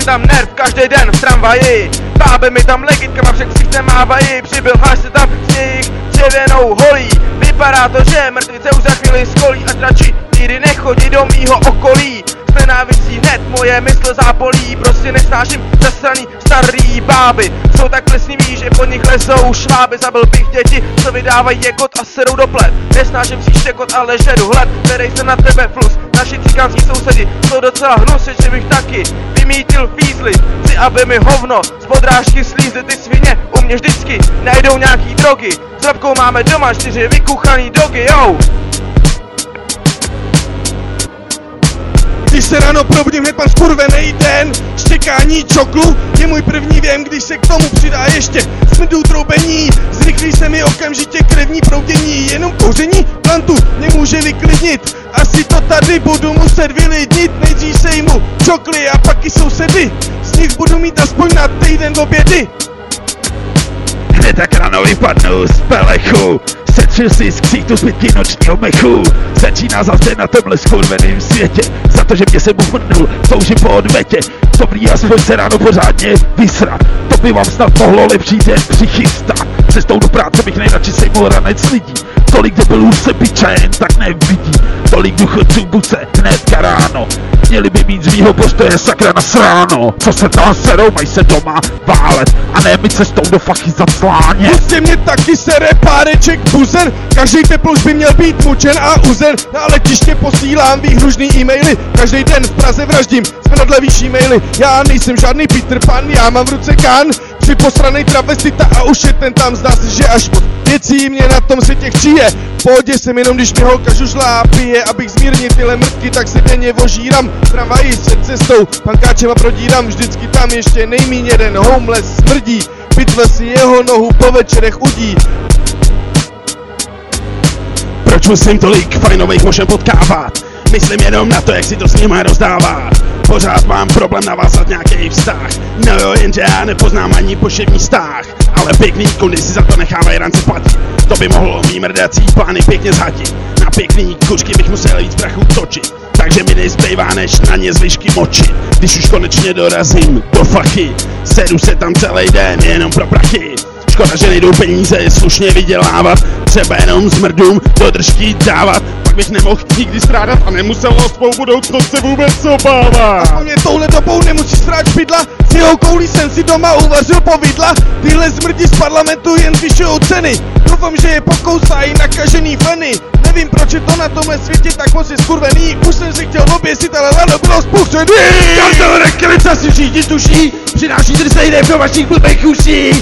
si tam nerv každý den v tramvaji. Bábe mi tam legitkama však si mávají. Přibyl háš se tam s jejich dřevěnou holí. Vypadá to, že mrtvice už za chvíli skolí A radši nikdy nechodí do mýho okolí S nenávisí hned moje mysl zápolí Prostě nesnáším zasraný starý báby. Jsou tak plesniví, že po nich lesou šváby? Zabil bych děti, co vydávají jekot a serou do plet. Nesnáším si štěkot, ale žeru hlad, který se na tebe flus Naši cikánský sousedi jsou docela hnusy, že bych taky vymítil fízly. Chci, aby mi hovno z podrážky slízly. Ty svině U mě vždycky najdou nějaký drogy. S máme doma čtyři vykuchaný dogy, yo Když se ráno probudím hned pan skurvený den. Štěkání čoklu je můj první věm Když se k tomu přidá ještě smrdu troubení. Zrychlí se mi okamžitě krevní proudění Jenom kouření plantu mě může vyklidnit. Asi to tady budu muset vylidnit Nejdřív sejmu čokly a pak i sousedy. Z nich budu mít aspoň na týden obědy. Hned tak ráno vypadnu z pelechu Setřil si z ksítu zbytky nočního mechu. Začíná zase na tomhle skurveným světě. Za to, že mě se bufrnul, toužím po odvetě. Dobrý, aspoň se ráno pořádně vysrat To by vám snad mohlo lepší den přichystat. Cestou do práce bych nejradši sejmul ranec lidí. Tolik debilů se piče jen tak nevidí. Tolik důchodců buce hnedka ráno. Měli by mít z mýho postoje sakra na sráno. Co se tam serou, mají se doma válet Ne mi cestou do fachy za sláně Prostě mě taky sere páreček buzer Každý teploš by měl být mučen a uzer. Na letiště posílám výhružný e-maily Každý den v Praze vraždím smradle výš e-maily Já nejsem žádný Peter Pan, já mám v ruce kan Při posranej travestita a už je ten tam Zdá se, že až moc věcí mě na tom světě chčije V pohodě jsem jenom, když mi holka žužlá pije Abych zmírnil tyhle mrtky, tak si denně vožírám Tramvají se cestou, pankáčema prodírám Vždycky tam ještě nejmíň jeden homeless smrdí. Pitve si jeho nohu po večerech udí. Proč musím tolik fajnových mošem potkávat? Myslím jenom na to, jak si to s nimi rozdávat Pořád mám problém navázat nějaký vztah. No jo, jenže já nepoznám ani poševní vztah Ale pěkný kundy si za to nechávají rance platit. To by mohlo mý mrdací plány pěkně zhatit. Na pěkný kušky bych musel víc prachu točit. Takže mi nezbývá než na ně zvyšky močit. Když už konečně dorazím do fachy Sedu se tam celý den jenom pro prachy. Škoda, že nejdou peníze slušně vydělávat Třeba jenom smrdům do držky dávat Pak bych nemohl nikdy strádat a nemusel o svou budoucnost se vůbec obávat. A mě touhle dobou nemusí srát bydla S jeho koulí jsem si doma uvařil povidla Tyhle zmrdi z parlamentu jen zvyšujou ceny. Doufám, že je pokousají nakažený feny Nevím, proč je to na tomhle světě tak moc je skurvený. Už jsem si chtěl oběsit, ale ráno bylo spuštěný Každou rekelica si řídit duší. Přináší drsej do vašich blbých uší